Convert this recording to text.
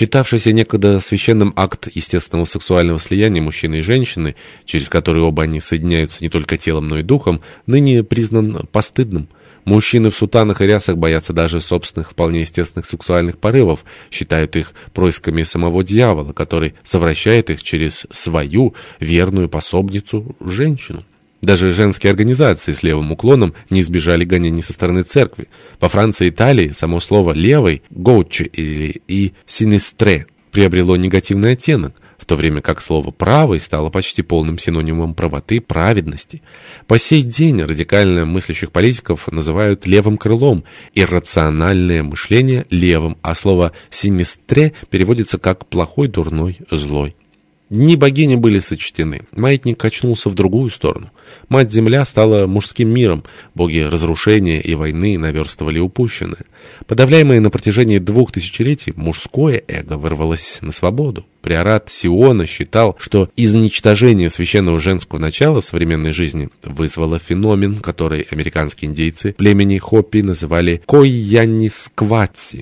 Считавшийся некогда священным акт естественного сексуального слияния мужчины и женщины, через который оба они соединяются не только телом, но и духом, ныне признан постыдным. Мужчины в сутанах и рясах боятся даже собственных вполне естественных сексуальных порывов, считают их происками самого дьявола, который совращает их через свою верную пособницу женщину. Даже женские организации с левым уклоном не избежали гонений со стороны церкви. По Франции и Италии само слово «левый» — «гоуччи» или и «синистре» приобрело негативный оттенок, в то время как слово «правый» стало почти полным синонимом правоты, праведности. По сей день радикально мыслящих политиков называют левым крылом, иррациональное мышление — левым, а слово «синистре» переводится как «плохой, дурной, злой». Дни богини были сочтены. Маятник качнулся в другую сторону. Мать-Земля стала мужским миром. Боги разрушения и войны наверстывали упущенное. Подавляемое на протяжении двух тысячелетий мужское эго вырвалось на свободу. Приорат Сиона считал, что изничтожение священного женского начала в современной жизни вызвало феномен, который американские индейцы племени Хоппи называли «койянискватси»